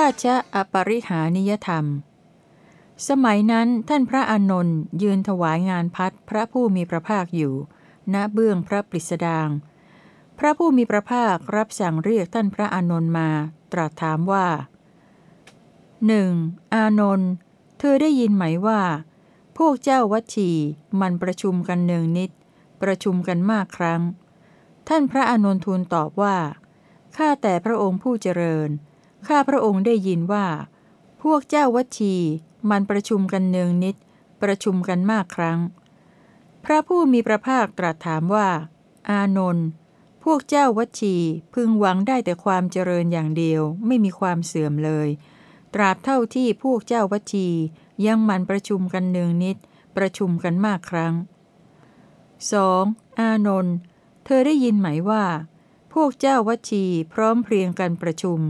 ราชอปริหานิยธรรม สมัยนั้นท่านพระอานนท์ยืนถวายงานพัดพระผู้มีพระภาคอยู่ ณเบื้องพระปริสดาง พระผู้มีพระภาครับสั่งเรียกท่านพระอานนท์มา ตรัสถามว่าหนึ่งอานนท์เธอได้ยินไหมว่า พวกเจ้าวัชีมันประชุมกันเนืองนิด ประชุมกันมากครั้ง ท่านพระอานนท์ทูลตอบว่าข้าแต่พระองค์ผู้เจริญ ข้าพระองค์ได้ยินว่า พวกเจ้าวัชีมันประชุมกันเนืองนิด ประชุมกันมากครั้ง พระผู้มีพระภาคตรัสถามว่า อานนท์พวกเจ้าวัชีพึงหวังได้แต่ความเจริญอย่างเดียวไม่มีความเสื่อมเลย ตราบเท่าที่พวกเจ้าวัชียังมันประชุมกันเนืองนิด ประชุมกันมากครั้ง 2. อานนท์เธอได้ยินไหมว่า พวกเจ้าวัชีพร้อมเพรียงกันประชุม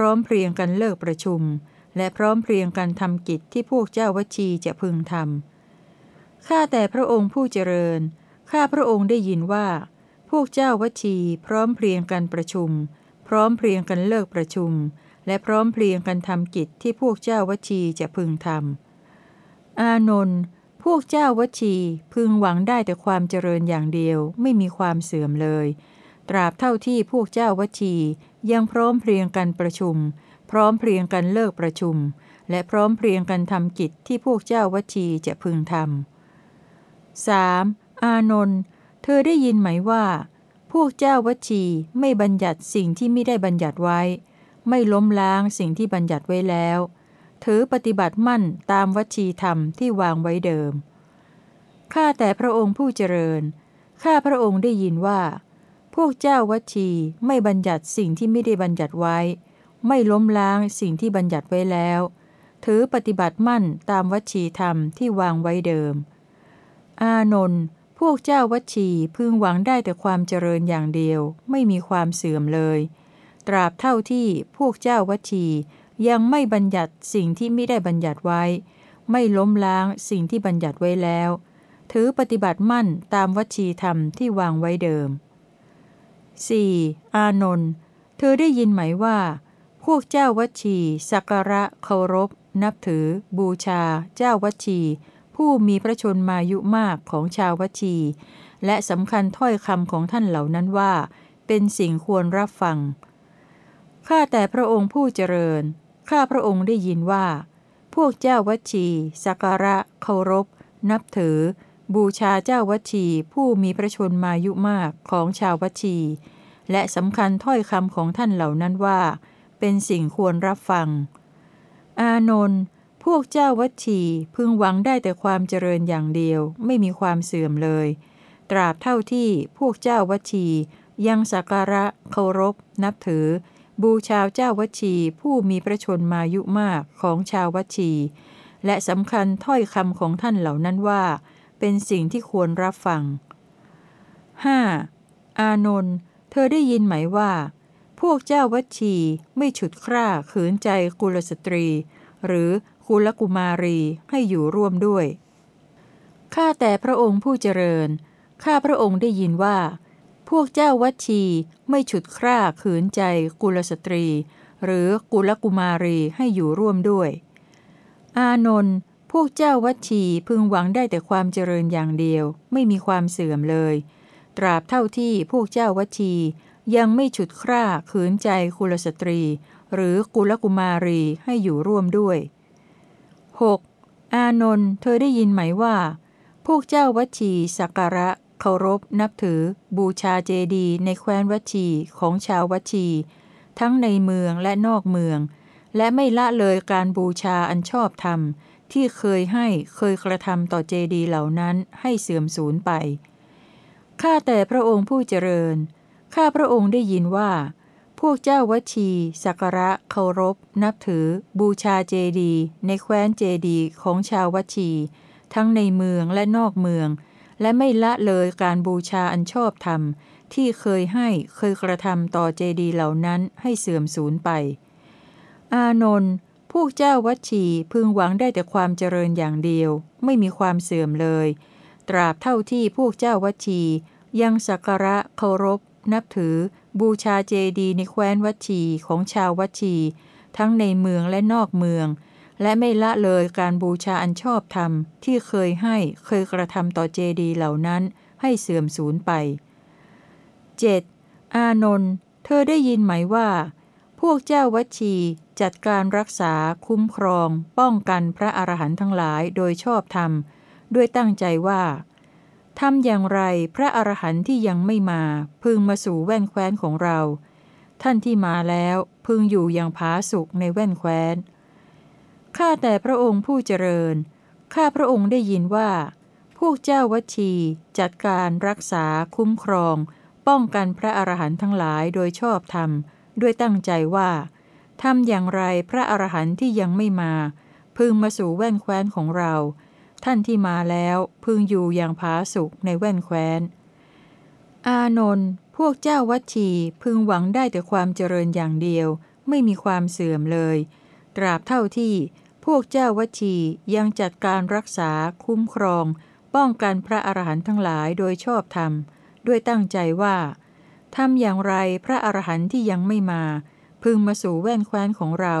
พร้อมเพรียงกันเลิกประชุม และพร้อมเพรียงกันทำกิจที่พวกเจ้าวัชีจะพึงทำข้าแต่พระองค์ผู้เจริญ ข้าพระองค์ได้ยินว่า พวกเจ้าวัชี พร้อมเพรียงกันประชุม พร้อมเพรียงกันเลิกประชุม และพร้อมเพรียงกันทำกิจที่พวกเจ้าวัชีจะพึงทำอานนท์พวกเจ้าวัชีพึงหวังได้แต่ความเจริญอย่างเดียวไม่มีความเสื่อมเลย ตราบเท่าที่พวกเจ้าวัชียังพร้อมเพรียงกันประชุม พร้อมเพรียงกันเลิกประชุม และพร้อมเพรียงกันทำกิจที่พวกเจ้าวัชีจะพึงทำ 3. อานนท์เธอได้ยินไหมว่า พวกเจ้าวัชีไม่บัญญัติสิ่งที่ไม่ได้บัญญัติไว้ ไม่ล้มล้างสิ่งที่บัญญัติไว้แล้ว ถือปฏิบัติมั่นตามวชีธรรมที่วางไว้เดิมข้าแต่พระองค์ผู้เจริญข้าพระองค์ได้ยินว่า วกเจ้าวัชีไม่บัญญัติสิ่งที่ไม่ได้บัญญัติไว้ ไม่ล้มล้างสิ่งที่บัญญัติไว้แล้ว ถือปฏิบัติมั่นตามวัชีธรรมที่วางไว้เดิม อานนท์พวกเจ้าวัชีพึงหวังได้แต่ความเจริญอย่างเดียว ไม่มีความเสื่อมเลย ตราบเท่าที่พวกเจ้าวัชียังไม่บัญญัติสิ่งที่ไม่ได้บัญญัติไว้ ไม่ล้มล้างสิ่งที่บัญญัติไว้แล้ว ถือปฏิบัติมั่นตามวัชีธรรมที่วางไว้เดิม 4. อานนท์เธอได้ยินไหมว่า พวกเจ้าวัชีสักการะเคารพ นับถือ บูชา เจ้าวัชี ผู้มีพระชนมายุมากของชาววัชี และสำคัญถ้อยคำของท่านเหล่านั้นว่า เป็นสิ่งควรรับฟัง ข้าแต่พระองค์ผู้เจริญ ข้าพระองค์ได้ยินว่า พวกเจ้าวัชีสักการะเคารพ นับถือ บูชาเจ้าวัชีผู้มีพระชนมายุมากของชาววัชี และสำคัญถ้อยคำของท่านเหล่านั้นว่า เป็นสิ่งควรรับฟัง อานนท์พวกเจ้าวัชีพึงหวังได้แต่ความเจริญอย่างเดียวไม่มีความเสื่อมเลย ตราบเท่าที่พวกเจ้าวัชียังสักการะเคารพ นับถือ บูชาเจ้าวัชีผู้มีพระชนมายุมากของชาววัชี และสำคัญถ้อยคำของท่านเหล่านั้นว่า เป็นสิ่งที่ควรรับฟัง 5. อานนท์เธอได้ยินไหมว่า พวกเจ้าวัชีไม่ฉุดคร่าขืนใจกุลสตรี หรือกุลกุมารีให้อยู่ร่วมด้วย ข้าแต่พระองค์ผู้เจริญ ข้าพระองค์ได้ยินว่า พวกเจ้าวัชีไม่ฉุดคร่าขืนใจกุลสตรี หรือกุลกุมารีให้อยู่ร่วมด้วย อานนท์ พวกเจ้าวัชี พึงหวังได้แต่ความเจริญอย่างเดียว ไม่มีความเสื่อมเลย ตราบเท่าที่พวกเจ้าวัชี ยังไม่ฉุดคร่าขืนใจกุลสตรี หรือกุลกุมารีให้อยู่ร่วมด้วย 6. อานนท์เธอได้ยินไหมว่า พวกเจ้าวัชีสักการะเคารพ นับถือ บูชาเจดีในแคว้นวัชีของชาววัชี ทั้งในเมืองและนอกเมือง และไม่ละเลยการบูชาอันชอบธรรม ที่เคยให้เคยกระทำต่อเจดีเหล่านั้นให้เสื่อมสูญไป ข้าแต่พระองค์ผู้เจริญ ข้าพระองค์ได้ยินว่า พวกเจ้าวัชีสักระเคารพ นับถือ บูชาเจดี ในแคว้นเจดีของชาววัชี ทั้งในเมืองและนอกเมือง และไม่ละเลยการบูชาอันชอบธรรม ที่เคยให้เคยกระทำต่อเจดีเหล่านั้นให้เสื่อมสูญไป อานนท์ วกเจ้าวัชีพึงหวังได้แต่ความเจริญอย่างเดียว ไม่มีความเสื่อมเลย ตราบเท่าที่พวกเจ้าวัชี ยังสักการะเคารพ นับถือ บูชาเจดีในแคว้นวัชีของชาววัชี ทั้งในเมืองและนอกเมือง และไม่ละเลยการบูชาอันชอบธรรม ที่เคยให้เคยกระทำต่อเจดีเหล่านั้นให้เสื่อมสูญไป 7. อานนท์เธอได้ยินไหมว่า พวกเจ้าวัชีจัดการรักษาคุ้มครอง ป้องกันพระอรหันต์ทั้งหลายโดยชอบธรรม ด้วยตั้งใจว่าทำอย่างไรพระอรหันต์ที่ยังไม่มา พึงมาสู่แว่นแคว้นของเรา ท่านที่มาแล้วพึงอยู่อย่างผาสุกในแว่นแคว้นข้าแต่พระองค์ผู้เจริญข้าพระองค์ได้ยินว่า พวกเจ้าวัชีจัดการรักษาคุ้มครอง ป้องกันพระอรหันต์ทั้งหลายโดยชอบธรรม ด้วยตั้งใจว่าทำอย่างไรพระอรหันต์ที่ยังไม่มา พึงมาสู่แว่นแคว้นของเรา ท่านที่มาแล้วพึงอยู่อย่างผาสุกในแว่นแคว้น อานนท์พวกเจ้าวัชีพึงหวังได้แต่ความเจริญอย่างเดียว ไม่มีความเสื่อมเลย ตราบเท่าที่พวกเจ้าวัชียังจัดการรักษาคุ้มครอง ป้องกันพระอรหันต์ทั้งหลายโดยชอบธรรม ด้วยตั้งใจว่า ทำอย่างไรพระอรหันต์ที่ยังไม่มา พึงมาสู่แว่นแคว้นของเรา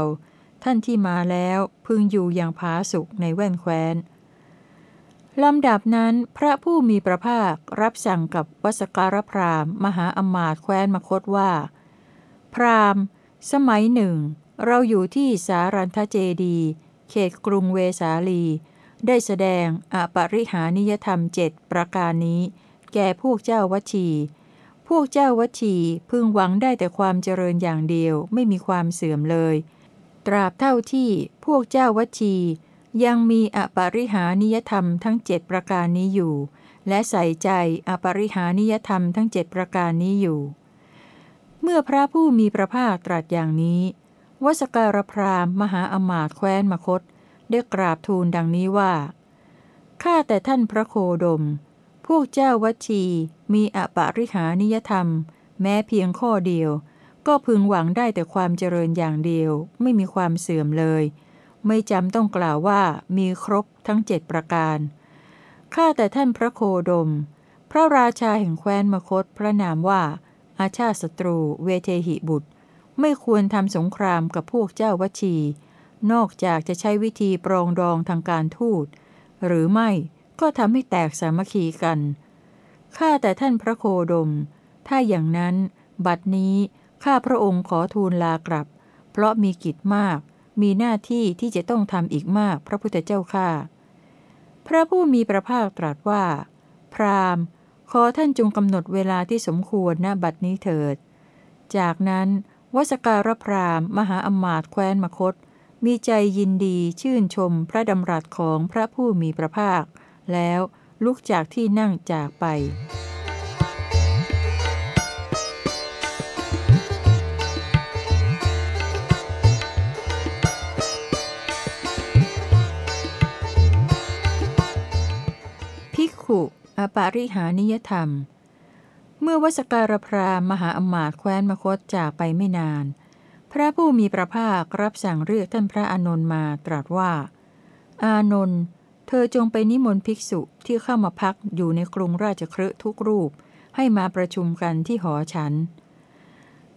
ท่านที่มาแล้วพึงอยู่อย่างผาสุกในแว่นแคว้นลำดับนั้นพระผู้มีพระภาครับสั่งกับวสการพรามมหาอมาตแคว้นมคตว่า พรามสมัยหนึ่ง เราอยู่ที่สารันทเจดี เขตกรุงเวสาลี ได้แสดงอปริหานิยธรรมเจ็ดประการนี้ แก่พวกเจ้าวัชี พวกเจ้าวัชีพึงหวังได้แต่ความเจริญอย่างเดียวไม่มีความเสื่อมเลย ตราบเท่าที่พวกเจ้าวัชียังมีอปริหานิยธรรมทั้งเจ็ดประการนี้อยู่ และใส่ใจอปริหานิยธรรมทั้งเจ็ดประการนี้อยู่ เมื่อพระผู้มีพระภาคตรัสอย่างนี้วสการพรามมหาอมาตแคว้นมคต ได้กราบทูลดังนี้ว่า ข้าแต่ท่านพระโคดม พวกเจ้าวัชี มีอปาริหานิยธรรม แม้เพียงข้อเดียว ก็พึงหวังได้แต่ความเจริญอย่างเดียว ไม่มีความเสื่อมเลย ไม่จำต้องกล่าวว่ามีครบทั้งเจ็ดประการ ข้าแต่ท่านพระโคดม พระราชาแห่งแคว้นมคตพระนามว่า อาชาศัตรู เวเทหิบุตร ไม่ควรทำสงครามกับพวกเจ้าวัชี นอกจากจะใช้วิธีปรองดองทางการทูตหรือไม่ก็ทำให้แตกสามัคคีกัน ข้าแต่ท่านพระโคดม ถ้าอย่างนั้น บัดนี้ข้าพระองค์ขอทูลลากลับ เพราะมีกิจมาก มีหน้าที่ที่จะต้องทำอีกมากพระพุทธเจ้าข้าพระผู้มีพระภาคตรัสว่า พราหมณ์ ขอท่านจงกำหนดเวลาที่สมควรณบัดนี้เถิด จากนั้นวสการพราหมณ์ มหาอมาตย์แคว้นมคต มีใจยินดีชื่นชมพระดำรัสของพระผู้มีพระภาค แล้ว ลุกจากที่นั่งจากไปภิกขุอปาริหานิยธรรม เมื่อวสการพรามมหาอมาตย์แคว้นมคตจากไปไม่นาน พระผู้มีพระภาครับสั่งเรียกท่านพระอานนท์มาตรัสว่า อานนท์ เธอจงไปนิมนต์ภิกษุที่เข้ามาพักอยู่ในกรุงราชครืทุกรูป ให้มาประชุมกันที่หอฉัน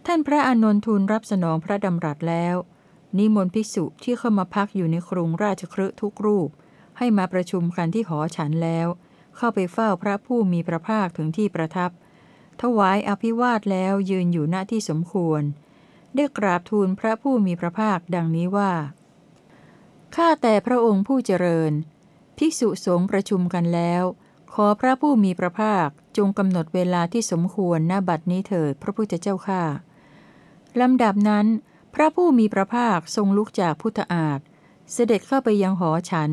ท่านพระอานนทูลรับสนองพระดำรัสแล้ว นิมนต์ภิกษุที่เข้ามาพักอยู่ในกรุงราชครืทุกรูป ให้มาประชุมกันที่หอฉันแล้ว เข้าไปเฝ้าพระผู้มีพระภาคถึงที่ประทับ ถวายอภิวาทแล้วยืนอยู่หน้าที่สมควร ได้กราบทูลพระผู้มีพระภาคดังนี้ว่าข้าแต่พระองค์ผู้เจริญ ภิกษุสงฆ์ประชุมกันแล้ว ขอพระผู้มีพระภาคจงกำหนดเวลาที่สมควรณบัดนี้เถิดพระพุทธเจ้าข้าลำดับนั้น พระผู้มีพระภาคทรงลุกจากพุทธอาฏเสด็จเข้าไปยังหอฉัน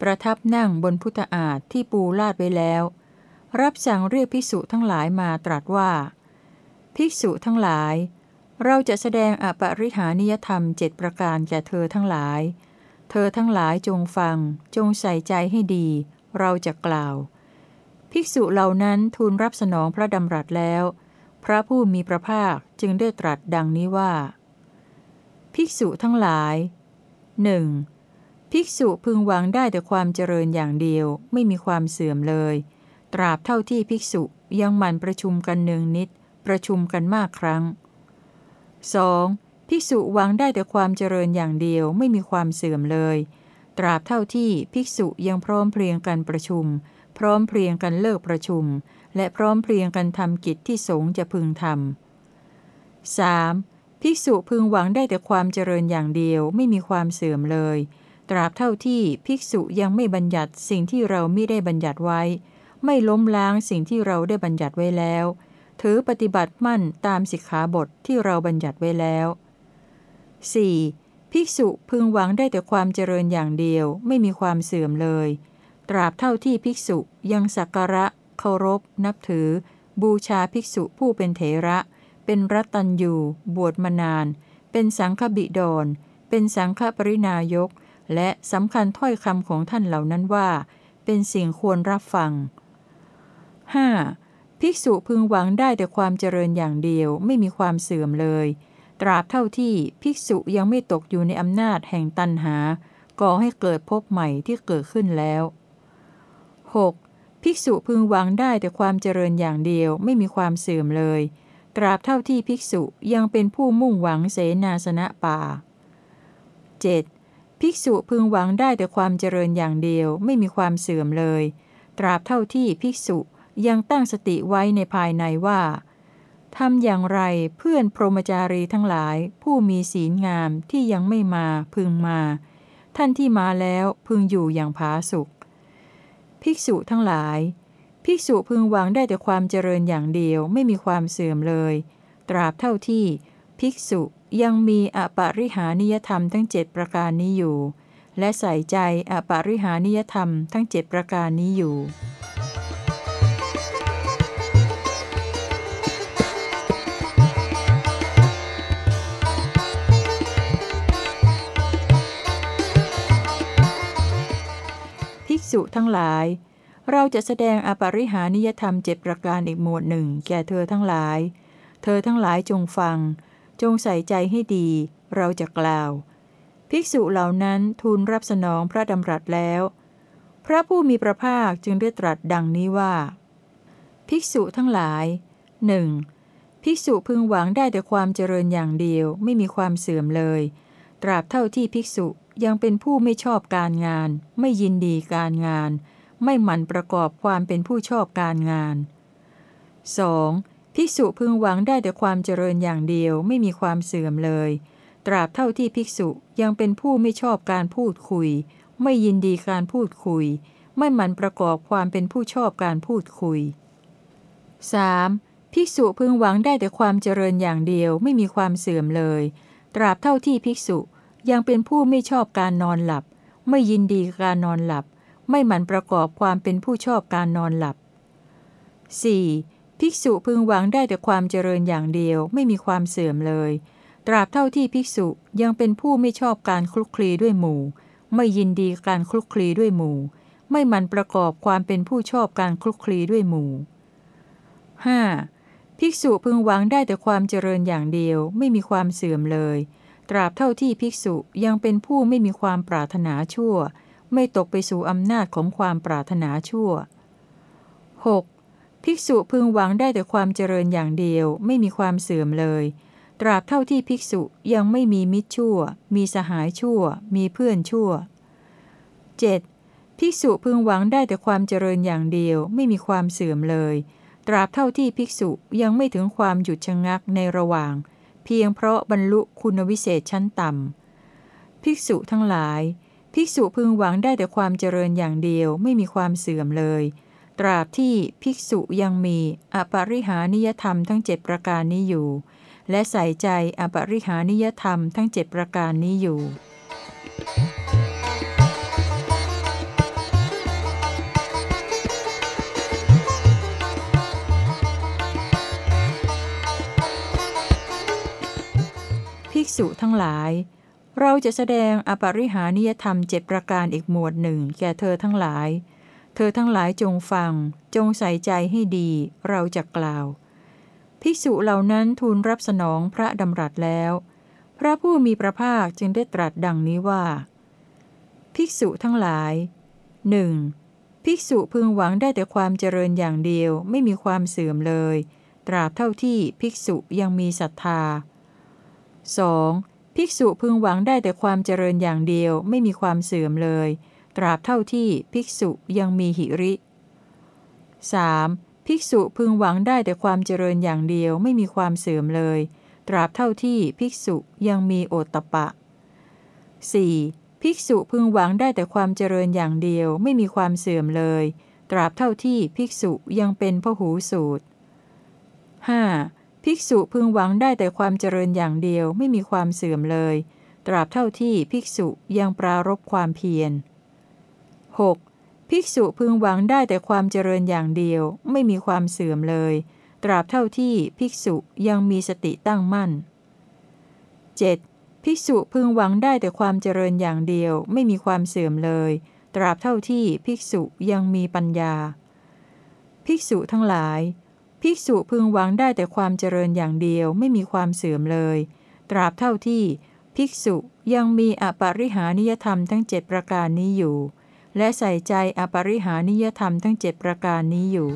ประทับนั่งบนพุทธอาฏที่ปูลาดไว้แล้ว รับสั่งเรียกภิกษุทั้งหลายมาตรัสว่า ภิกษุทั้งหลาย เราจะแสดงอปริหานิยธรรมเจ็ดประการแก่เธอทั้งหลาย เธอทั้งหลายจงฟัง จงใส่ใจให้ดี เราจะกล่าว ภิกษุเหล่านั้นทูลรับสนองพระดำรัสแล้ว พระผู้มีพระภาคจึงได้ตรัสดังนี้ว่า ภิกษุทั้งหลายหนึ่งภิกษุพึงหวังได้แต่ความเจริญอย่างเดียว ไม่มีความเสื่อมเลย ตราบเท่าที่ภิกษุยังหมั่นประชุมกันเนืองนิด ประชุมกันมากครั้ง 2. ภิกษุหวังได้แต่ความเจริญอย่างเดียวไม่มีความเสื่อมเลย ตราบเท่าที่ภิกษุยังพร้อมเพรียงกันประชุม พร้อมเพรียงกันเลิกประชุม และพร้อมเพรียงกันทำกิจที่สงจะพึงทำ 3. ภิกษุพึงหวังได้แต่ความเจริญอย่างเดียวไม่มีความเสื่อมเลย ตราบเท่าที่ภิกษุยังไม่บัญญัติสิ่งที่เราไม่ได้บัญญัติไว้ ไม่ล้มล้างสิ่งที่เราได้บัญญัติไว้แล้ว ถือปฏิบัติมั่นตามสิกขาบทที่เราบัญญัติไว้แล้ว 4. ภิกษุพึงหวังได้แต่ความเจริญอย่างเดียวไม่มีความเสื่อมเลย ตราบเท่าที่ภิกษุยังสักการะ เคารพ นับถือ บูชาภิกษุผู้เป็นเถระ เป็นรัตตัญยูบวชมานาน เป็นสังฆบิดร เป็นสังฆปรินายก และสำคัญถ้อยคำของท่านเหล่านั้นว่า เป็นสิ่งควรรับฟัง 5. ภิกษุพึงหวังได้แต่ความเจริญอย่างเดียวไม่มีความเสื่อมเลย ตราบเท่าที่ภิกษุยังไม่ตกอยู่ในอำนาจแห่งตันหา ก่อให้เกิดพบใหม่ที่เกิดขึ้นแล้ว 6. ภิกษุพึงหวังได้แต่ความเจริญอย่างเดียวไม่มีความเสื่อมเลย ตราบเท่าที่ภิกษุยังเป็นผู้มุ่งหวังเสนาสนะป่า 7. ภิกษุพึงหวังได้แต่ความเจริญอย่างเดียวไม่มีความเสื่อมเลย ตราบเท่าที่ภิกษุยังตั้งสติไว้ในภายในว่า ทำอย่างไรเพื่อนพรหมจารีทั้งหลาย ผู้มีศีลงามที่ยังไม่มาพึงมา ท่านที่มาแล้วพึงอยู่อย่างผาสุข ภิกษุทั้งหลาย ภิกษุพึงหวังได้แต่ความเจริญอย่างเดียวไม่มีความเสื่อมเลย ตราบเท่าที่ ภิกษุยังมีอปาริหานิยธรรมทั้งเจ็ดประการนี้อยู่ และใส่ใจอปาริหานิยธรรมทั้งเจ็ดประการนี้อยู่ ษุทั้งหลาย เราจะแสดงอปริหานิยธรรมเจ็ดประการอีกหมวดหนึ่ง แก่เธอทั้งหลาย เธอทั้งหลายจงฟัง จงใส่ใจให้ดี เราจะกล่าว ภิกษุเหล่านั้นทูลรับสนองพระดำรัสแล้ว พระผู้มีพระภาคจึงได้ตรัสดังนี้ว่า ภิกษุทั้งหลายหนึ่งภิกษุพึงหวังได้แต่ความเจริญอย่างเดียวไม่มีความเสื่อมเลย ตราบเท่าที่ภิกษุ ยังเป็นผู้ไม่ชอบการงาน ไม่ยินดีการงาน ไม่หมั่นประกอบความเป็นผู้ชอบการงาน 2. ภิกษุพึงหวังได้แต่ความเจริญอย่างเดียวไม่มีความเสื่อมเลย ตราบเท่าที่ภิกษุยังเป็นผู้ไม่ชอบการพูดคุย ไม่ยินดีการพูดคุย ไม่หมั่นประกอบความเป็นผู้ชอบการพูดคุย 3. ภิกษุพึงหวังได้แต่ความเจริญอย่างเดียวไม่มีความเสื่อมเลย ตราบเท่าที่ภิกษุ ยังเป็นผู้ไม่ชอบการนอนหลับ ไม่ยินดีการนอนหลับ ไม่หมั่นประกอบความเป็นผู้ชอบการนอนหลับ 4. ภิกษุพึงหวังได้แต่ความเจริญอย่างเดียวไม่มีความเสื่อมเลย ตราบเท่าที่ภิกษุยังเป็นผู้ไม่ชอบการคลุกคลีด้วยหมู่ ไม่ยินดีการคลุกคลีด้วยหมู่ ไม่หมั่นประกอบความเป็นผู้ชอบการคลุกคลีด้วยหมู่ 5. ภิกษุพึงหวังได้แต่ความเจริญอย่างเดียวไม่มีความเสื่อมเลย ตราบเท่าที่ภิกษุยังเป็นผู้ไม่มีความปรารถนาชั่ว ไม่ตกไปสู่อำนาจของความปรารถนาชั่ว 6. ภิกษุพึงหวังได้แต่ความเจริญอย่างเดียว ไม่มีความเสื่อมเลย ตราบเท่าที่ภิกษุยังไม่มีมิตรชั่ว มีสหายชั่ว มีเพื่อนชั่ว 7. ภิกษุพึงหวังได้แต่ความเจริญอย่างเดียว ไม่มีความเสื่อมเลย ตราบเท่าที่ภิกษุยังไม่ถึงความหยุดชะงักในระหว่าง เพียงเพราะบรรลุคุณวิเศษชั้นต่ำ ภิกษุทั้งหลาย ภิกษุพึงหวังได้แต่ความเจริญอย่างเดียวไม่มีความเสื่อมเลย ตราบที่ภิกษุยังมีอปริหานิยธรรมทั้งเจ็ดประการนี้อยู่ และใส่ใจอปริหานิยธรรมทั้งเจ็ดประการนี้อยู่ ภิกษุทั้งหลาย เราจะแสดงอปริหานิยธรรมเจ็ดประการอีกหมวดหนึ่งแก่เธอทั้งหลาย เธอทั้งหลายจงฟัง จงใส่ใจให้ดี เราจะกล่าว ภิกษุเหล่านั้นทูลรับสนองพระดำรัสแล้ว พระผู้มีพระภาคจึงได้ตรัสดังนี้ว่า ภิกษุทั้งหลายหนึ่งภิกษุพึงหวังได้แต่ความเจริญอย่างเดียวไม่มีความเสื่อมเลย ตราบเท่าที่ภิกษุยังมีศรัทธา 2. ภิกษุพึงหวังได้แต่ความเจริญอย่างเดียวไม่มีความเสื่อมเลย ตราบเท่าที่ภิกษุยังมีหิริ 3. ภิกษุพึงหวังได้แต่ความเจริญอย่างเดียวไม่มีความเสื่อมเลย ตราบเท่าที่ภิกษุยังมีโอตตะปะ 4. ภิกษุพึงหวังได้แต่ความเจริญอย่างเดียวไม่มีความเสื่อมเลย ตราบเท่าที่ภิกษุยังเป็นพหูสูตร 5. ภิกษุพึงหวังได้แต่ความเจริญอย่างเดียวไม่มีความเสื่อมเลย ตราบเท่าที่ภิกษุยังปรารบความเพียร 6. ภิกษุพึงหวังได้แต่ความเจริญอย่างเดียว ไม่มีความเสื่อมเลย ตราบเท่าที่ภิกษุยังมีสติตั้งมั่น 7. ภิกษุพึงหวังได้แต่ความเจริญอย่างเดียว ไม่มีความเสื่อมเลย ตราบเท่าที่ภิกษุยังมีปัญญา ภิกษุทั้งหลาย ภิกษุพึงหวังได้แต่ความเจริญอย่างเดียวไม่มีความเสื่อมเลย ตราบเท่าที่ภิกษุยังมีอปริหานิยธรรมทั้งเจ็ดประการนี้อยู่ และใส่ใจอปริหานิยธรรมทั้งเจ็ดประการนี้อยู่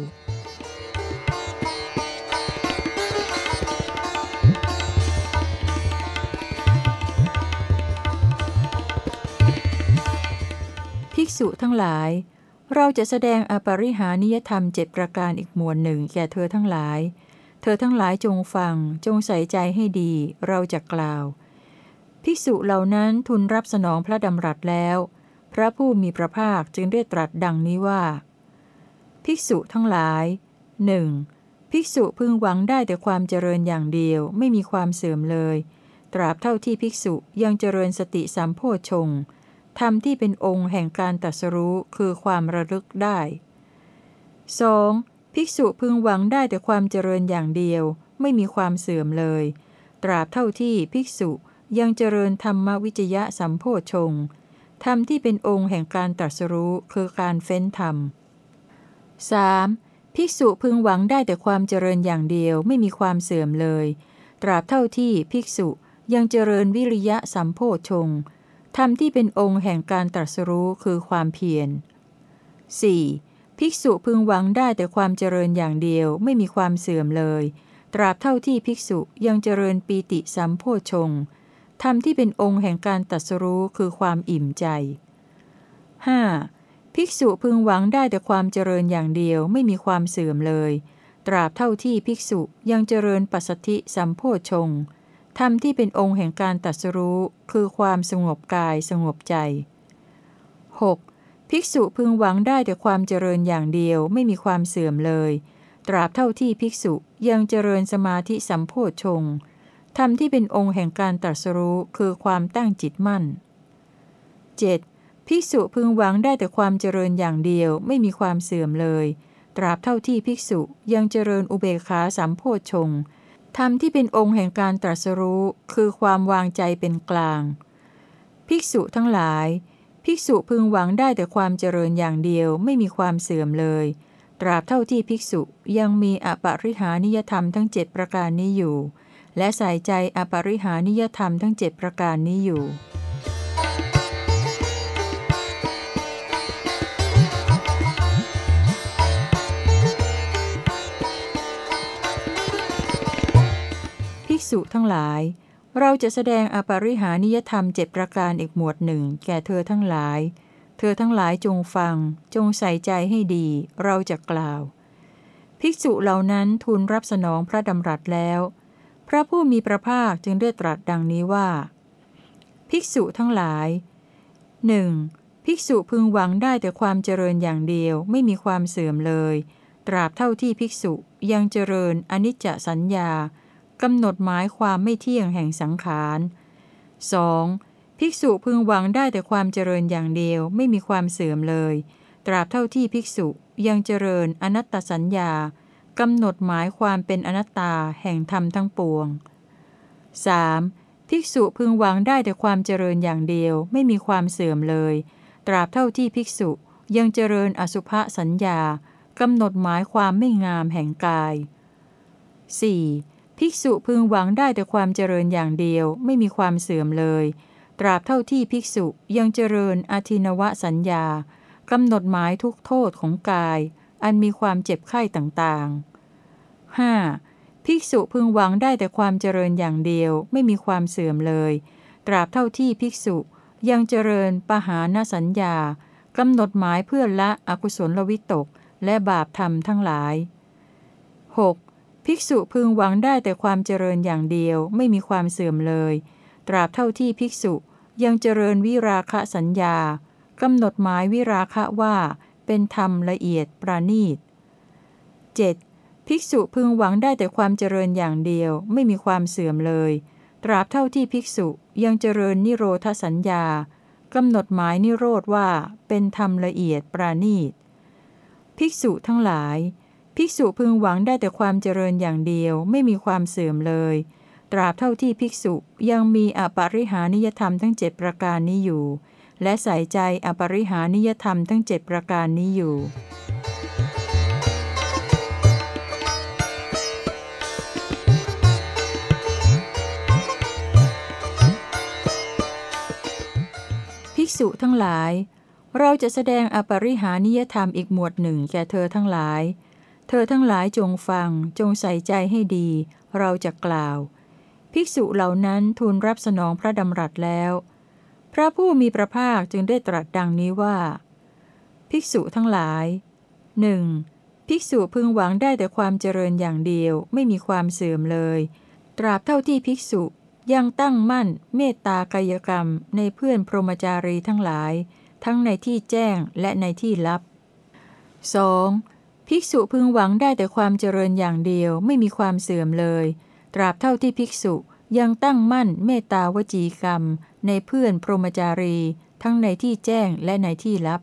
ภิกษุทั้งหลาย เราจะแสดงอปริหานิยธรรมเจ็ดประการอีกหมวดหนึ่งแก่เธอทั้งหลาย เธอทั้งหลายจงฟัง จงใส่ใจให้ดี เราจะกล่าว ภิกษุเหล่านั้นทุนรับสนองพระดำรัสแล้ว พระผู้มีพระภาคจึงได้ตรัสดังนี้ว่า ภิกษุทั้งหลายหนึ่งภิกษุพึงหวังได้แต่ความเจริญอย่างเดียวไม่มีความเสื่อมเลย ตราบเท่าที่ภิกษุยังเจริญสติสามโพชฌงค์ ธรรมที่เป็นองค์แห่งการตัสรู้คือความระลึกได้ 2. ภิกษุพึงหวังได้แต่ความเจริญอย่างเดียว ไม่มีความเสื่อมเลย ตราบเท่าที่ภิกษุยังเจริญธรรมวิจยะสัมโพชงธรรมที่เป็นองค์แห่งการตรัสรู้คือการเฟ้นธรรม 3. ภิกษุพึงหวังได้แต่ความเจริญอย่างเดียวไม่มีความเสื่อมเลย ตราบเท่าที่ภิกษุยังเจริญวิริยะสัมโพชง ธรรมที่เป็นองค์แห่งการตรัสรู้คือความเพียร 4. ภิกษุพึงหวังได้แต่ความเจริญอย่างเดียวไม่มีความเสื่อมเลย ตราบเท่าที่ภิกษุยังเจริญปีติสัมโพชงธรรมที่เป็นองค์แห่งการตรัสรู้คือความอิ่มใจ 5. ภิกษุพึงหวังได้แต่ความเจริญอย่างเดียวไม่มีความเสื่อมเลย ตราบเท่าที่ภิกษุยังเจริญปัสสธิสัมโพชง ธรรมที่เป็นองค์แห่งการตรัสรู้คือความสงบกายสงบใจ 6. ภิกษุพึงหวังได้แต่ความเจริญอย่างเดียวไม่มีความเสื่อมเลย ตราบเท่าที่ภิกษุยังเจริญสมาธิสัมโพชงธรรมที่เป็นองค์แห่งการตรัสรู้คือความตั้งจิตมั่น 7. ภิกษุพึงหวังได้แต่ความเจริญอย่างเดียวไม่มีความเสื่อมเลย ตราบเท่าที่ภิกษุยังเจริญอุเบกขาสัมโพชง ธรรมที่เป็นองค์แห่งการตรัสรู้คือความวางใจเป็นกลาง ภิกษุทั้งหลาย ภิกษุพึงหวังได้แต่ความเจริญอย่างเดียวไม่มีความเสื่อมเลย ตราบเท่าที่ภิกษุยังมีอปริหานิยธรรมทั้งเจ็ดประการนี้อยู่ และใส่ใจอปริหานิยธรรมทั้งเจ็ดประการนี้อยู่ ภิกษุทั้งหลาย เราจะแสดงอปริหานิยธรรมเจ็ดประการอีกหมวดหนึ่ง แก่เธอทั้งหลาย เธอทั้งหลายจงฟัง จงใส่ใจให้ดี เราจะกล่าว ภิกษุเหล่านั้นทูลรับสนองพระดำรัสแล้ว พระผู้มีพระภาคจึงได้ตรัสดังนี้ว่า ภิกษุทั้งหลายหนึ่งภิกษุพึงหวังได้แต่ความเจริญอย่างเดียวไม่มีความเสื่อมเลย ตราบเท่าที่ภิกษุยังเจริญอนิจจสัญญา กำหนดหมายความไม่เที่ยงแห่งสังขาร 2. ภิกษุพึงหวังได้แต่ความเจริญอย่างเดียวไม่มีความเสื่อมเลย ตราบเท่าที่ภิกษุยังเจริญอนัตตสัญญากำหนดหมายความเป็นอนัตตาแห่งธรรมทั้งปวง 3. ภิกษุพึงหวังได้แต่ความเจริญอย่างเดียวไม่มีความเสื่อมเลย ตราบเท่าที่ภิกษุยังเจริญอสุภสัญญากำหนดหมายความไม่งามแห่งกาย 4. ภิกษุพึงหวังได้แต่ความเจริญอย่างเดียวไม่มีความเสื่อมเลย ตราบเท่าที่ภิกษุยังเจริญอธินวสัญญากำหนดหมายทุกโทษของกาย อันมีความเจ็บไข้ต่างๆ 5. ภิภิกษุพึงหวังได้แต่ความเจริญอย่างเดียวไม่มีความเสื่อมเลย ตราบเท่าที่ภิกษุยังเจริญปหานสัญญากำหนดหมายเพื่อละอกุศลวิตก และบาปธรรมทั้งหลาย 6. ภิกษุพึงหวังได้แต่ความเจริญอย่างเดียวไม่มีความเสื่อมเลย ตราบเท่าที่ภิกษุยังเจริญวิราคะสัญญากำหนดหมายวิราคะว่า เป็นธรรมละเอียดประณีต 7. ภิกษุพึงหวังได้แต่ความเจริญอย่างเดียวไม่มีความเสื่อมเลย ตราบเท่าที่ภิกษุยังเจริญนิโรธสัญญากำหนดหมายนิโรธว่า เป็นธรรมละเอียดประณีต ภิกษุทั้งหลาย ภิกษุพึงหวังได้แต่ความเจริญอย่างเดียวไม่มีความเสื่อมเลย ตราบเท่าที่ภิกษุยังมีอปริหานิยธรรมทั้งเจ็ดประการนี้อยู่ และใส่ใจอปริหานิยธรรมทั้งเจ็ดประการนี้อยู่ภิกษุทั้งหลาย เราจะแสดงอปริหานิยธรรมอีกหมวดหนึ่งแก่เธอทั้งหลาย เธอทั้งหลายจงฟังจงใส่ใจให้ดี เราจะกล่าว ภิกษุเหล่านั้นทูลรับสนองพระดำรัสแล้ว พระผู้มีพระภาคจึงได้ตรัสดังนี้ว่า ภิกษุทั้งหลายหนึ่งภิกษุพึงหวังได้แต่ความเจริญอย่างเดียวไม่มีความเสื่อมเลย ตราบเท่าที่ภิกษุยังตั้งมั่นเมตตากายกรรมในเพื่อนพรหมจารีทั้งหลาย ทั้งในที่แจ้งและในที่ลับ 2. ภิกษุพึงหวังได้แต่ความเจริญอย่างเดียวไม่มีความเสื่อมเลย ตราบเท่าที่ภิกษุยังตั้งมั่นเมตตาวจีกรรม ในเพื่อนพรหมจารี ทั้งในที่แจ้งและในที่ลับ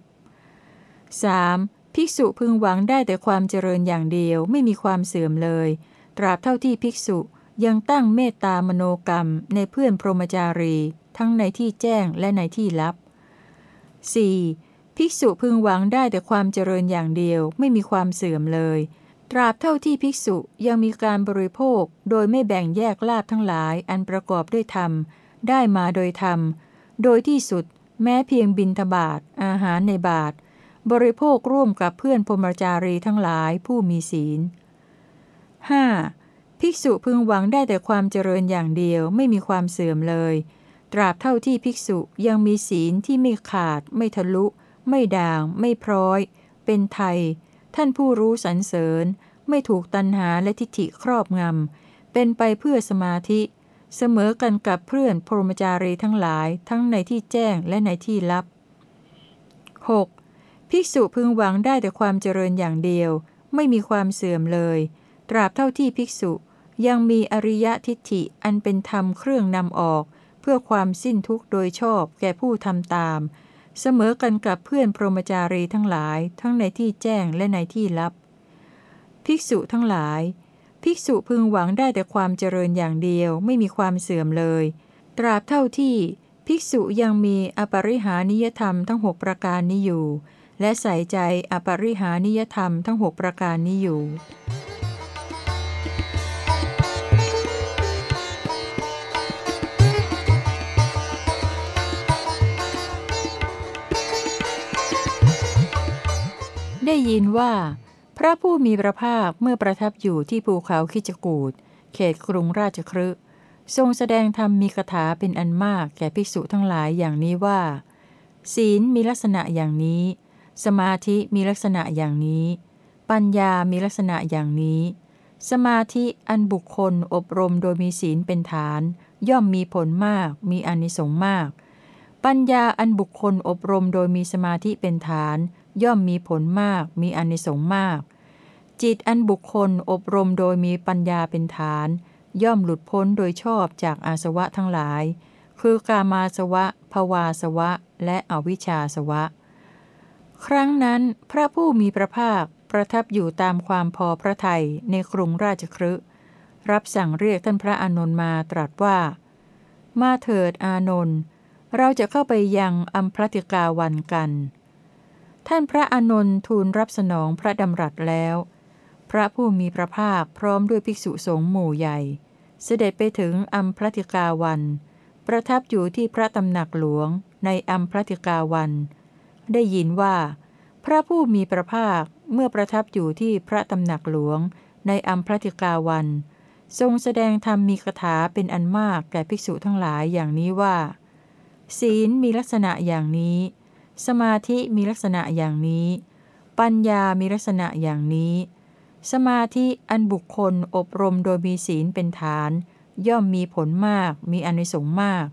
3. ภิกษุพึงหวังได้แต่ความเจริญอย่างเดียวไม่มีความเสื่อมเลย ตราบเท่าที่ภิกษุยังตั้งเมตตามโนกรรม ในเพื่อนพรหมจารี ทั้งในที่แจ้งและในที่ลับ 4. ภิกษุพึงหวังได้แต่ความเจริญอย่างเดียวไม่มีความเสื่อมเลย ตราบเท่าที่ภิกษุยังมีการบริโภค โดยไม่แบ่งแยกลาบทั้งหลายอันประกอบด้วยธรรม ได้มาโดยธรรม โดยที่สุด แม้เพียงบินทบาทอาหารในบาท บริโภคร่วมกับเพื่อนพรมจารีทั้งหลายผู้มีศีล 5. ภิกษุพึงหวังได้แต่ความเจริญอย่างเดียวไม่มีความเสื่อมเลย ตราบเท่าที่ภิกษุยังมีศีลที่ไม่ขาดไม่ทะลุ ไม่ด่าง ไม่พร้อย เป็นไทย ท่านผู้รู้สรรเสริญ ไม่ถูกตัณหาและทิฏฐิครอบงำ เป็นไปเพื่อสมาธิ เสมอกันกับเพื่อนพรหมจารีทั้งหลายทั้งในที่แจ้งและในที่ลับ 6. ภิกษุพึงหวังได้แต่ความเจริญอย่างเดียว ไม่มีความเสื่อมเลย ตราบเท่าที่ภิกษุยังมีอริยทิฏฐิอันเป็นธรรมเครื่องนำออก เพื่อความสิ้นทุกข์โดยชอบแก่ผู้ทำตาม เสมอกันกับเพื่อนพรหมจารีทั้งหลายทั้งในที่แจ้งและในที่ลับ ภิกษุทั้งหลาย ภิกษุพึงหวังได้แต่ความเจริญอย่างเดียวไม่มีความเสื่อมเลย ตราบเท่าที่ภิกษุยังมีอปริหานิยธรรมทั้งหกประการนี้อยู่ และใส่ใจอปริหานิยธรรมทั้งหกประการนี้อยู่ ได้ยินว่า พระผู้มีพระภาคเมื่อประทับอยู่ที่ภูเขาคิจกูดเขตกรุงราชครึทรงแสดงธรรมมีคาถาเป็นอันมากแก่ภิกษุทั้งหลายอย่างนี้ว่า ศีลมีลักษณะอย่างนี้ สมาธิมีลักษณะอย่างนี้ ปัญญามีลักษณะอย่างนี้ สมาธิอันบุคคลอบรมโดยมีศีลเป็นฐาน ย่อมมีผลมาก มีอนิสงส์มาก ปัญญาอันบุคคลอบรมโดยมีสมาธิเป็นฐาน ย่อมมีผลมาก มีอนิสงส์มาก จิตอันบุคคลอบรมโดยมีปัญญาเป็นฐาน ย่อมหลุดพ้นโดยชอบจากอาสวะทั้งหลาย คือกามาสวะ ภวาสวะ และอวิชชาสวะ ครั้งนั้นพระผู้มีพระภาคประทับอยู่ตามความพอพระทัยในกรุงราชครึรับสั่งเรียกท่านพระอานนท์มาตรัสว่า มาเถิดอานนท์เราจะเข้าไปยังอัมพลติกาวันกัน ท่านพระอานนท์ทูลรับสนองพระดำรัสแล้ว พระผู้มีพระภาคพร้อมด้วยภิกษุสงฆ์หมู่ใหญ่ เสด็จไปถึงอัมพลัฏฐิกาวัน ประทับอยู่ที่พระตำหนักหลวงในอัมพลัฏฐิกาวัน ได้ยินว่า พระผู้มีพระภาคเมื่อประทับอยู่ที่พระตำหนักหลวงในอัมพลัฏฐิกาวัน ทรงแสดงธรรมมีคาถาเป็นอันมากแก่ภิกษุทั้งหลายอย่างนี้ว่า ศีลมีลักษณะอย่างนี้ สมาธิมีลักษณะอย่างนี้ ปัญญามีลักษณะอย่างนี้ สมาธิอันบุคคลอบรมโดยมีศีลเป็นฐาน ย่อมมีผลมาก มีอนิสงส์มาก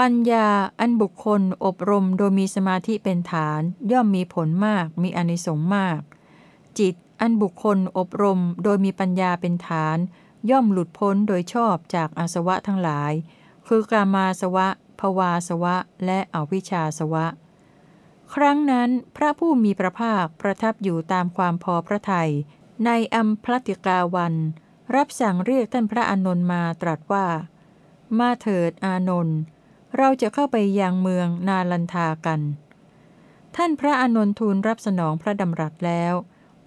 ปัญญาอันบุคคลอบรมโดยมีสมาธิเป็นฐาน ย่อมมีผลมาก มีอนิสงส์มาก จิตอันบุคคลอบรมโดยมีปัญญาเป็นฐาน ย่อมหลุดพ้นโดยชอบจากอาสวะทั้งหลาย คือกามาสวะภวาสวะ และอวิชชาสวะ ครั้งนั้นพระผู้มีพระภาคประทับอยู่ตามความพอพระทัยในอัมพลติกาวัน รับสั่งเรียกท่านพระอานนท์มาตรัสว่า มาเถิดอานนท์เราจะเข้าไปยังเมืองนาลันทากัน ท่านพระอานนท์ทูลรับสนองพระดำรัสแล้ว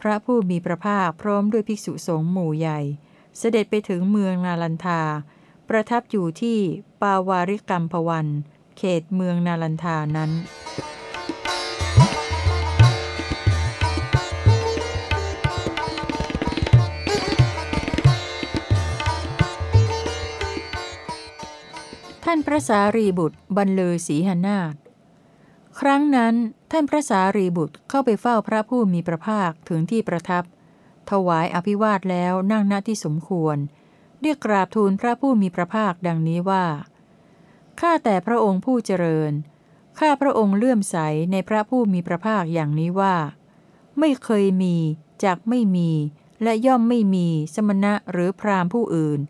พระผู้มีพระภาคพร้อมด้วยภิกษุสงฆ์หมู่ใหญ่ เสด็จไปถึงเมืองนาลันทา ประทับอยู่ที่ปาวาริกรรมพวัน เขตเมืองนาลันทานั้น ท่านพระสารีบุตรบรรลือศีหนาถครั้งนั้นท่านพระสารีบุตรเข้าไปเฝ้าพระผู้มีพระภาคถึงที่ประทับ ถวายอภิวาทแล้วนั่งณที่สมควรเรียกกราบทูลพระผู้มีพระภาคดังนี้ว่า ข้าแต่พระองค์ผู้เจริญ ข้าพระองค์เลื่อมใสในพระผู้มีพระภาคอย่างนี้ว่า ไม่เคยมีจากไม่มี และย่อมไม่มีสมณะหรือพราหมณ์ผู้อื่น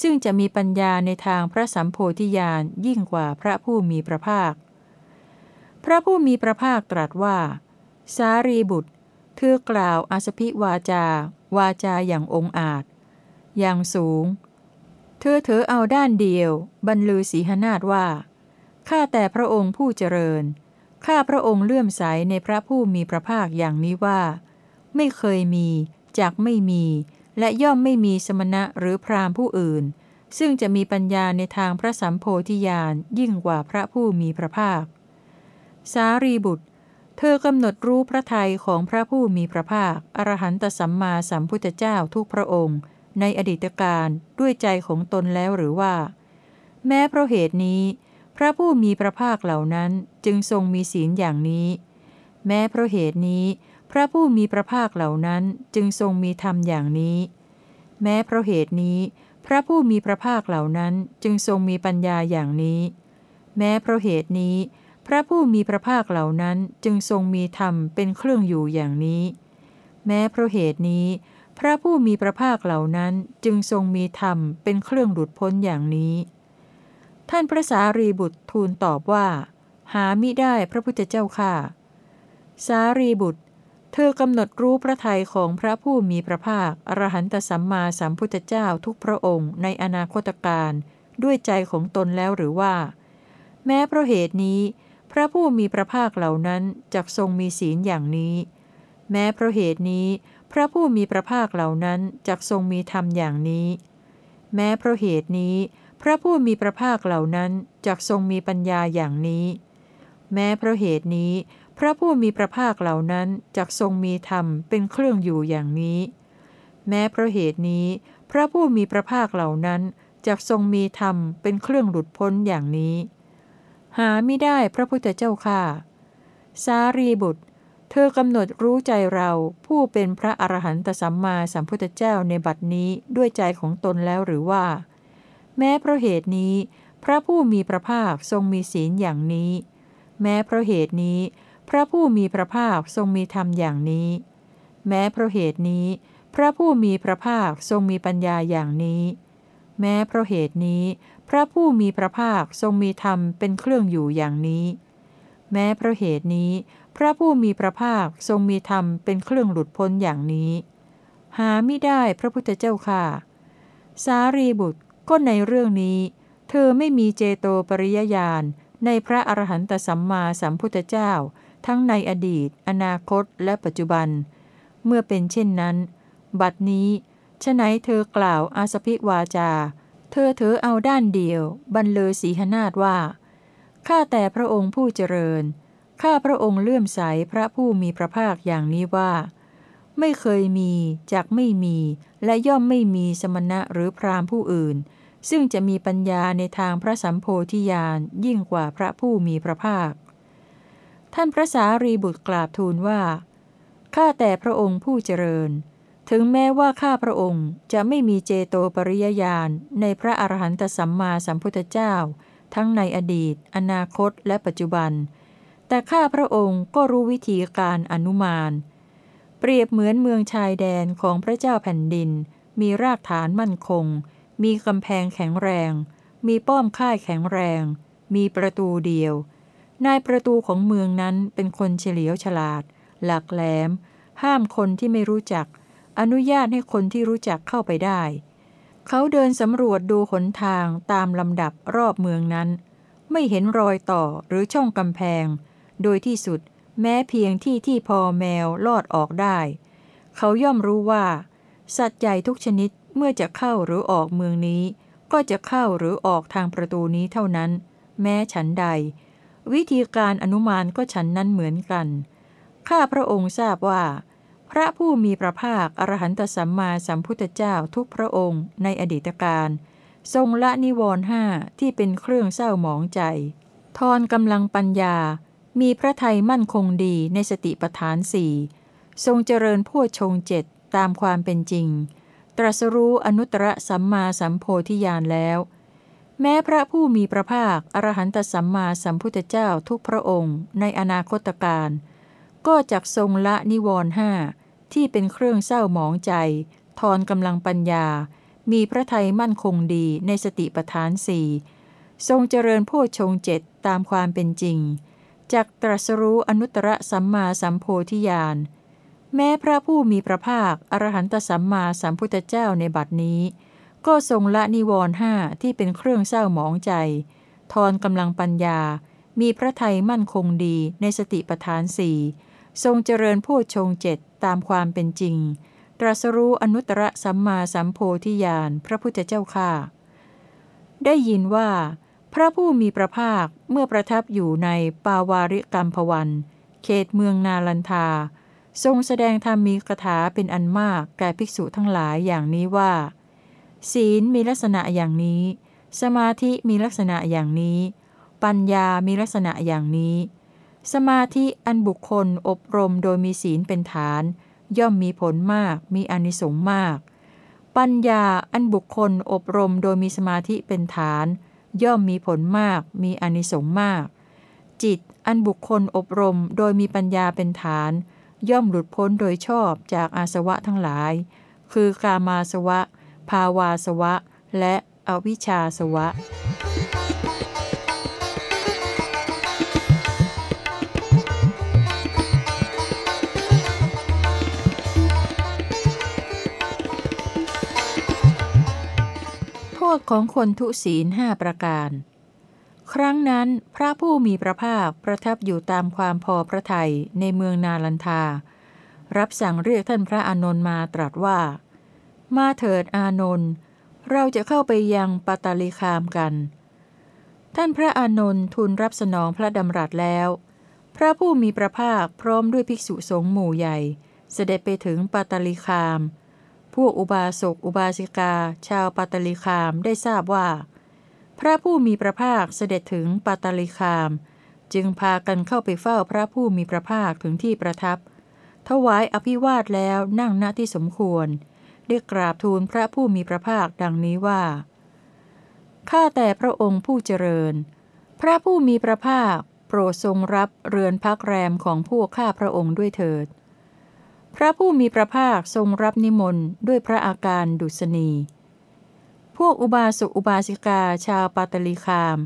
ซึ่งจะมีปัญญาในทางพระสัมโพธิญาณยิ่งกว่าพระผู้มีพระภาค พระผู้มีพระภาคตรัสว่า สารีบุตร เธอกล่าวอาสพิวาจา วาจาอย่างองอาจ อย่างสูง เธอเถอเอาด้านเดียว บรรลือสีหนาฏว่า ข้าแต่พระองค์ผู้เจริญ ข้าพระองค์เลื่อมใสในพระผู้มีพระภาคอย่างนี้ว่า ไม่เคยมีจากไม่มี และย่อมไม่มีสมณะหรือพราหมณ์ผู้อื่น ซึ่งจะมีปัญญาในทางพระสัมโพธิญาณยิ่งกว่าพระผู้มีพระภาค สารีบุตร เธอกำหนดรู้พระทัยของพระผู้มีพระภาค อรหันตสัมมาสัมพุทธเจ้าทุกพระองค์ ในอดีตการด้วยใจของตนแล้วหรือว่า แม้เพราะเหตุนี้ พระผู้มีพระภาคเหล่านั้นจึงทรงมีศีลอย่างนี้ แม้เพราะเหตุนี้ พระผู้มีพระภาคเหล่านั้นจึงทรงมีธรรมอย่างนี้ แม้เพราะเหตุนี้ พระผู้มีพระภาคเหล่านั้นจึงทรงมีปัญญาอย่างนี้ แม้เพราะเหตุนี้ พระผู้มีพระภาคเหล่านั้นจึงทรงมีธรรมเป็นเครื่องอยู่อย่างนี้ แม้เพราะเหตุนี้ พระผู้มีพระภาคเหล่านั้นจึงทรงมีธรรมเป็นเครื่องหลุดพ้นอย่างนี้ ท่านพระสารีบุตรทูลตอบว่า หามิได้พระพุทธเจ้าค่ะ สารีบุตร เธอกำหนดรู้พระทัยของพระผู้มีพระภาค อรหันตสัมมาสัมพุทธเจ้าทุกพระองค์ในอนาคตการด้วยใจของตนแล้วหรือว่า แม้เพราะเหตุนี้ พระผู้มีพระภาคเหล่านั้นจักทรงมีศีลอย่างนี้ แม้เพราะเหตุนี้ พระผู้มีพระภาคเหล่านั้นจักทรงมีธรรมอย่างนี้ แม้เพราะเหตุนี้ พระผู้มีพระภาคเหล่านั้นจักทรงมีปัญญาอย่างนี้ แม้เพราะเหตุนี้ พระผู้มีพระภาคเหล่านั้นจักทรงมีธรรมเป็นเครื่องอยู่อย่างนี้ แม้เพราะเหตุนี้ พระผู้มีพระภาคเหล่านั้นจักทรงมีธรรมเป็นเครื่องหลุดพ้นอย่างนี้ หาไม่ได้พระพุทธเจ้าค่ะ สารีบุตร เธอกำหนดรู้ใจเราผู้เป็นพระอรหันตสัมมาสัมพุทธเจ้าในบัดนี้ด้วยใจของตนแล้วหรือว่า แม้เพราะเหตุนี้ พระผู้มีพระภาคทรงมีศีลอย่างนี้ แม้เพราะเหตุนี้ พระผู้มีพระภาคทรงมีธรรมอย่างนี้ แม้เพราะเหตุนี้ พระผู้มีพระภาคทรงมีปัญญาอย่างนี้ แม้เพราะเหตุนี้ พระผู้มีพระภาคทรงมีธรรมเป็นเครื่องอยู่อย่างนี้ แม้เพราะเหตุนี้ พระผู้มีพระภาคทรงมีธรรมเป็นเครื่องหลุดพ้นอย่างนี้ หาไม่ได้พระพุทธเจ้าค่ะ สารีบุตรก็ในเรื่องนี้ เธอไม่มีเจโตปริยญาณในพระอรหันตสัมมาสัมพุทธเจ้า ทั้งในอดีต อนาคต และปัจจุบัน เมื่อเป็นเช่นนั้น บัดนี้ฉไหนเธอกล่าวอาสพิวาจา เธอเธอเอาด้านเดียว บรรเลอสีหนาฏว่า ข้าแต่พระองค์ผู้เจริญ ข้าพระองค์เลื่อมใสพระผู้มีพระภาคอย่างนี้ว่า ไม่เคยมีจากไม่มี และย่อมไม่มีสมณะหรือพราหมณ์ผู้อื่น ซึ่งจะมีปัญญาในทางพระสัมโพธิญาณยิ่งกว่าพระผู้มีพระภาค ท่านพระสารีบุตรกราบทูลว่า ข้าแต่พระองค์ผู้เจริญ ถึงแม้ว่าข้าพระองค์จะไม่มีเจโตปริยญาณในพระอรหันตสัมมาสัมพุทธเจ้า ทั้งในอดีต อนาคต และปัจจุบัน แต่ข้าพระองค์ก็รู้วิธีการอนุมาน เปรียบเหมือนเมืองชายแดนของพระเจ้าแผ่นดิน มีรากฐานมั่นคง มีกำแพงแข็งแรง มีป้อมค่ายแข็งแรง มีประตูเดียว นายประตูของเมืองนั้นเป็นคนเฉลียวฉลาด หลักแหลม ห้ามคนที่ไม่รู้จัก อนุญาตให้คนที่รู้จักเข้าไปได้ เขาเดินสำรวจดูหนทางตามลำดับรอบเมืองนั้น ไม่เห็นรอยต่อหรือช่องกำแพง โดยที่สุดแม้เพียงที่ที่พอแมวลอดออกได้ เขาย่อมรู้ว่า สัตว์ใหญ่ทุกชนิดเมื่อจะเข้าหรือออกเมืองนี้ ก็จะเข้าหรือออกทางประตูนี้เท่านั้น แม้ฉันใด วิธีการอนุมานก็ฉันนั้นเหมือนกัน ข้าพระองค์ทราบว่า พระผู้มีพระภาคอรหันตสัมมาสัมพุทธเจ้าทุกพระองค์ในอดีตการทรงละนิวรณ์ห้าที่เป็นเครื่องเศร้าหมองใจ ทอนกำลังปัญญา มีพระไทยมั่นคงดีในสติปฐานสี่ทรงเจริญพูดชงเจ็ดตามความเป็นจริง ตรัสรู้อนุตตรสัมมาสัมโพธิญาณแล้ว แม้พระผู้มีพระภาค อรหันตสัมมาสัมพุทธเจ้าทุกพระองค์ในอนาคตการก็จักทรงละนิวรณ์ห้าที่เป็นเครื่องเศร้าหมองใจ ทอนกำลังปัญญา มีพระไทยมั่นคงดีในสติปัฏฐานสี่ทรงเจริญโพชงเจ็ดตามความเป็นจริงจักตรัสรู้อนุตตรสัมมาสัมโพธิญาณ แม้พระผู้มีพระภาค อรหันตสัมมาสัมพุทธเจ้าในบัดนี้ ก็ทรงละนิวรห้าที่เป็นเครื่องเศร้าหมองใจ ทอนกำลังปัญญา มีพระไทยมั่นคงดีในสติปัฏฐานสี่ทรงเจริญโพชงเจ็ดตามความเป็นจริง ตรัสรู้อนุตตรสัมมาสัมโพธิญาณพระพุทธเจ้าข้าได้ยินว่า พระผู้มีพระภาคเมื่อประทับอยู่ในปาวาริกรรมพวัน เขตเมืองนาลันทา ทรงแสดงธรรมมีคาถาเป็นอันมากแก่ภิกษุทั้งหลายอย่างนี้ว่า ศีลมีลักษณะอย่างนี้ สมาธิมีลักษณะอย่างนี้ ปัญญามีลักษณะอย่างนี้ สมาธิอันบุคคลอบรมโดยมีศีลเป็นฐาน ย่อมมีผลมาก มีอนิสงส์มาก ปัญญาอันบุคคลอบรมโดยมีสมาธิเป็นฐาน ย่อมมีผลมาก มีอนิสงส์มาก จิตอันบุคคลอบรมโดยมีปัญญาเป็นฐาน ย่อมหลุดพ้นโดยชอบจากอาสวะทั้งหลาย คือกามาสวะ ภาวาสวะ และอวิชชาสวะ โทษของคนทุศีลห้าประการ ครั้งนั้นพระผู้มีพระภาคประทับอยู่ตามความพอพระทัยในเมืองนาลันทา รับสั่งเรียกท่านพระอานนท์มาตรัสว่า มาเถิดอานนท์เราจะเข้าไปยังปาตาลิคามกัน ท่านพระอานนท์ทูลรับสนองพระดำรัสแล้ว พระผู้มีพระภาคพร้อมด้วยภิกษุสงฆ์หมู่ใหญ่ เสด็จไปถึงปาตาลิคาม พวกอุบาสกอุบาสิกา ชาวปาตาลิคามได้ทราบว่า พระผู้มีพระภาคเสด็จถึงปาตาลิคาม จึงพากันเข้าไปเฝ้าพระผู้มีพระภาคถึงที่ประทับ ถวายอภิวาทแล้วนั่งณที่สมควร ได้กราบทูลพระผู้มีพระภาคดังนี้ว่า ข้าแต่พระองค์ผู้เจริญ พระผู้มีพระภาคโปรดทรงรับเรือนพักแรมของพวกข้าพระองค์ด้วยเถิด พระผู้มีพระภาคทรงรับนิมนต์ด้วยพระอาการดุษณี พวกอุบาสกอุบาสิกาชาวปาตลีคาม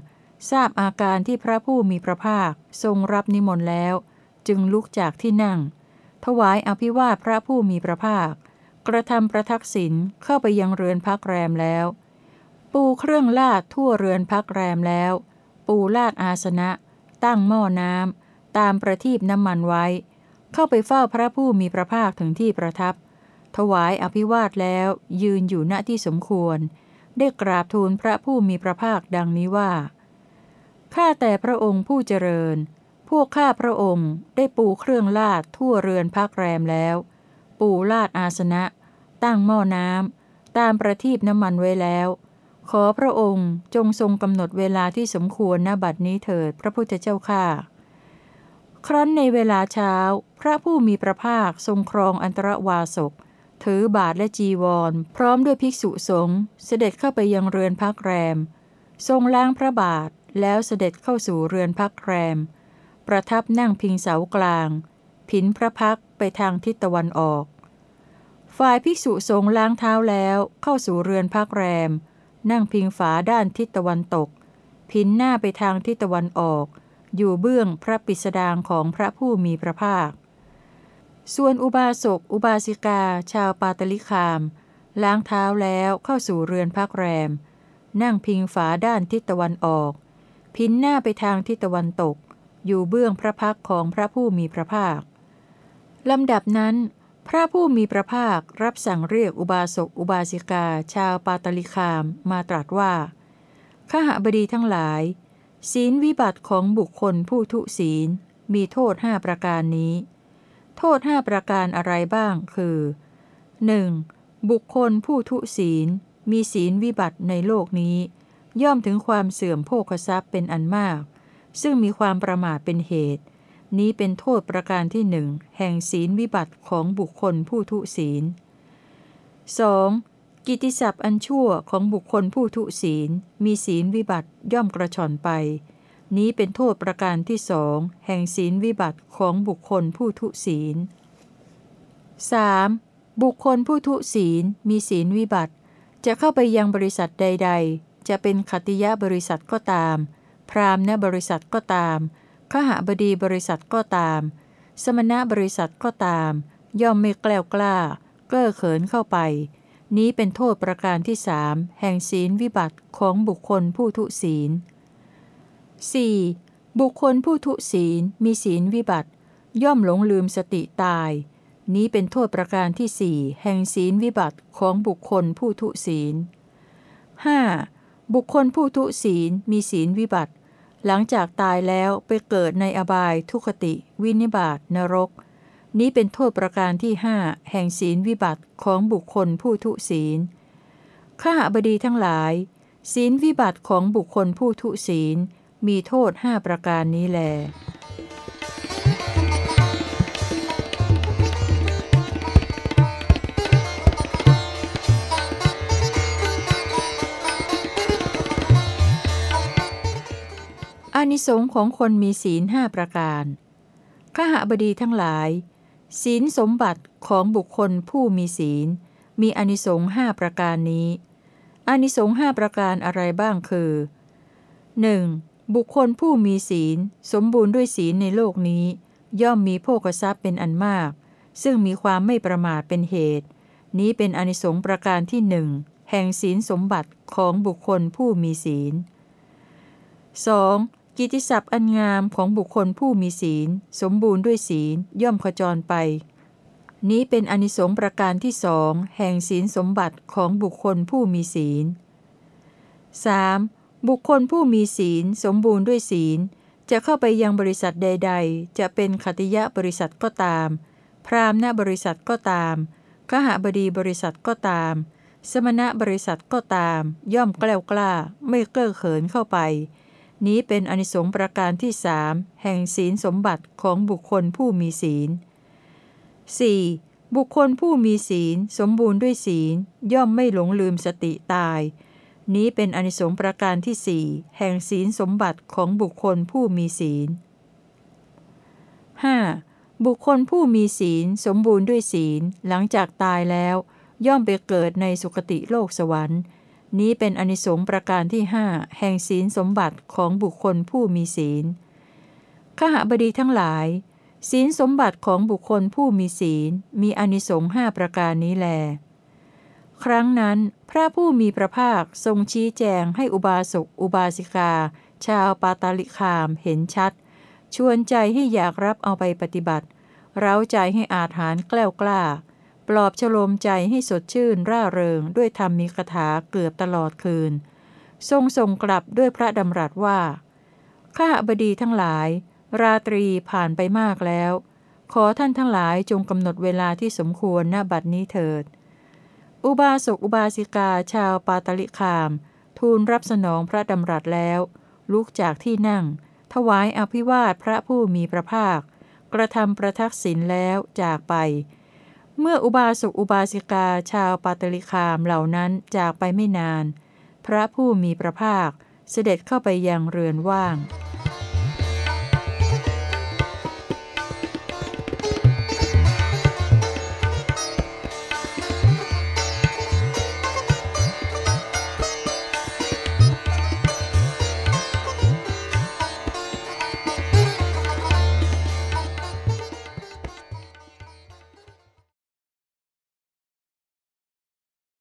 ทราบอาการที่พระผู้มีพระภาคทรงรับนิมนต์แล้ว จึงลุกจากที่นั่ง ถวายอภิวาทพระผู้มีพระภาค กระทำประทักษิณเข้าไปยังเรือนพักแรมแล้ว ปูเครื่องลาดทั่วเรือนพักแรมแล้ว ปูลาดอาสนะ ตั้งหม้อน้ำตามประทีปน้ำมันไว้ เข้าไปเฝ้าพระผู้มีพระภาคถึงที่ประทับ ถวายอภิวาทแล้วยืนอยู่ณที่สมควร ได้กราบทูลพระผู้มีพระภาคดังนี้ว่าข้าแต่พระองค์ผู้เจริญ พวกข้าพระองค์ได้ปูเครื่องลาดทั่วเรือนพักแรมแล้ว ปูลาดอาสนะ ตั้งหม้อน้ำตามประทีปน้ำมันไว้แล้ว ขอพระองค์จงทรงกำหนดเวลาที่สมควรณบัดนี้เถิดพระพุทธเจ้าข้าครั้นในเวลาเช้า พระผู้มีพระภาคทรงครองอันตรวาสก ถือบาทและจีวร พร้อมด้วยภิกษุสงฆ์เสด็จเข้าไปยังเรือนพักแรม ทรงล้างพระบาทแล้วเสด็จเข้าสู่เรือนพักแรม ประทับนั่งพิงเสากลาง ผินพระพักไปทางทิศตะวันออก ฝ่ายภิกษุสงฆ์ล้างเท้าแล้วเข้าสู่เรือนพักแรม นั่งพิงฝาด้านทิศตะวันตกผินหน้าไปทางทิศตะวันออก อยู่เบื้องพระปิสดางของพระผู้มีพระภาค ส่วนอุบาสกอุบาสิกา ชาวปาตลิคาม ล้างเท้าแล้วเข้าสู่เรือนพักแรม นั่งพิงฝาด้านทิศตะวันออก พินหน้าไปทางทิศตะวันตก อยู่เบื้องพระพักของพระผู้มีพระภาคลำดับนั้น พระผู้มีพระภาครับสั่งเรียกอุบาสกอุบาสิกา ชาวปาตลิคามมาตรัสว่าข้าหบดีทั้งหลาย ศีลวิบัติของบุคคลผู้ทุศีล มีโทษห้าประการนี้ โทษห้าประการอะไรบ้างคือ 1. บุคคลผู้ทุศีล มีศีลวิบัติในโลกนี้ ย่อมถึงความเสื่อมโภคทรัพย์เป็นอันมาก ซึ่งมีความประมาทเป็นเหตุ นี้เป็นโทษประการที่หนึ่งแห่งศีลวิบัติของบุคคลผู้ทุศีล 2. กิติศัพท์อันชั่วของบุคคลผู้ทุศีล มีศีลวิบัติย่อมกระชอนไป นี้เป็นโทษประการที่สองแห่งศีลวิบัติของบุคคลผู้ทุศีล 3. บุคคลผู้ทุศีล มีศีลวิบัติ จะเข้าไปยังบริษัทใด ๆ จะเป็นขติยะบริษัทก็ตาม พรามณบริษัทก็ตาม ขหบดีบริษัทก็ตาม สมณะบริษัทก็ตาม ย่อมไม่แกล้วกล้า เก้อเขินเข้าไป นี้เป็นโทษประการที่สามแห่งศีลวิบัติของบุคคลผู้ทุศีล 4. บุคคลผู้ทุศีลมีศีลวิบัติ ย่อมหลงลืมสติตาย นี้เป็นโทษประการที่สี่แห่งศีลวิบัติของบุคคลผู้ทุศีล 5. บุคคลผู้ทุศีลมีศีลวิบัติ หลังจากตายแล้วไปเกิดในอบายทุคติ วินิบาตนรก นี้เป็นโทษประการที่ห้าแห่งศีลวิบัติของบุคคลผู้ทุศีล ข้าบดีทั้งหลาย ศีลวิบัติของบุคคลผู้ทุศีล มีโทษห้าประการนี้แล อานิสงส์ของคนมีศีลห้าประการข้าหบดีทั้งหลาย ศีลสมบัติของบุคคลผู้มีศีล มีอานิสงส์ห้าประการนี้อานิสงส์ห้าประการอะไรบ้างคือ 1. บุคคลผู้มีศีล สมบูรณ์ด้วยศีลในโลกนี้ ย่อมมีโภคทรัพย์เป็นอันมาก ซึ่งมีความไม่ประมาทเป็นเหตุ นี้เป็นอนิสงส์ประการที่หนึ่งแห่งศีลสมบัติของบุคคลผู้มีศีล 2. กิตติศัพท์อันงามของบุคคลผู้มีศีล สมบูรณ์ด้วยศีลย่อมขจรไป นี้เป็นอนิสงส์ประการที่สองแห่งศีลสมบัติของบุคคลผู้มีศีล 3. บุคคลผู้มีศีล สมบูรณ์ด้วยศีล จะเข้าไปยังบริษัทใด ๆ จะเป็นขติยะบริษัทก็ตาม พรามณบริษัทก็ตามขหบดีบริษัทก็ตาม สมณะบริษัทก็ตาม ย่อมแกล้วกล้า ไม่เก้อเขินเข้าไป นี้เป็นอนิสงส์ประการที่สามแห่งศีลสมบัติของบุคคลผู้มีศีล 4. บุคคลผู้มีศีล สมบูรณ์ด้วยศีล ย่อมไม่หลงลืมสติตาย นี้เป็นอนิสงส์ประการที่สี่แห่งศีลสมบัติของบุคคลผู้มีศีล 5. บุคคลผู้มีศีล สมบูรณ์ด้วยศีล หลังจากตายแล้ว ย่อมไปเกิดในสุคติโลกสวรรค์ นี้เป็นอนิสงส์ประการที่ห้าแห่งศีลสมบัติของบุคคลผู้มีศีลขหบดีทั้งหลาย ศีลสมบัติของบุคคลผู้มีศีล มีอนิสงส์ห้าประการนี้แล ครั้งนั้นพระผู้มีพระภาคทรงชี้แจงให้อุบาสกอุบาสิกา ชาวปาตาลิคามเห็นชัด ชวนใจให้อยากรับเอาไปปฏิบัติ เร้าใจให้อาถานแกล้วกล้า ปลอบฉโลมใจให้สดชื่นร่าเริงด้วยธรรมมีคาถาเกือบตลอดคืน ทรงส่งกลับด้วยพระดำรัสว่า ข้าบดีทั้งหลาย ราตรีผ่านไปมากแล้ว ขอท่านทั้งหลายจงกำหนดเวลาที่สมควรณบัดนี้เถิด อุบาสกอุบาสิกาชาวปาตลิคาม ทูลรับสนองพระดำรัสแล้ว ลุกจากที่นั่ง ถวายอภิวาทพระผู้มีพระภาค กระทำประทักษิณแล้วจากไป เมื่ออุบาสกอุบาสิกาชาวปาตลิคามเหล่านั้นจากไปไม่นาน พระผู้มีพระภาคเสด็จเข้าไปยังเรือนว่าง「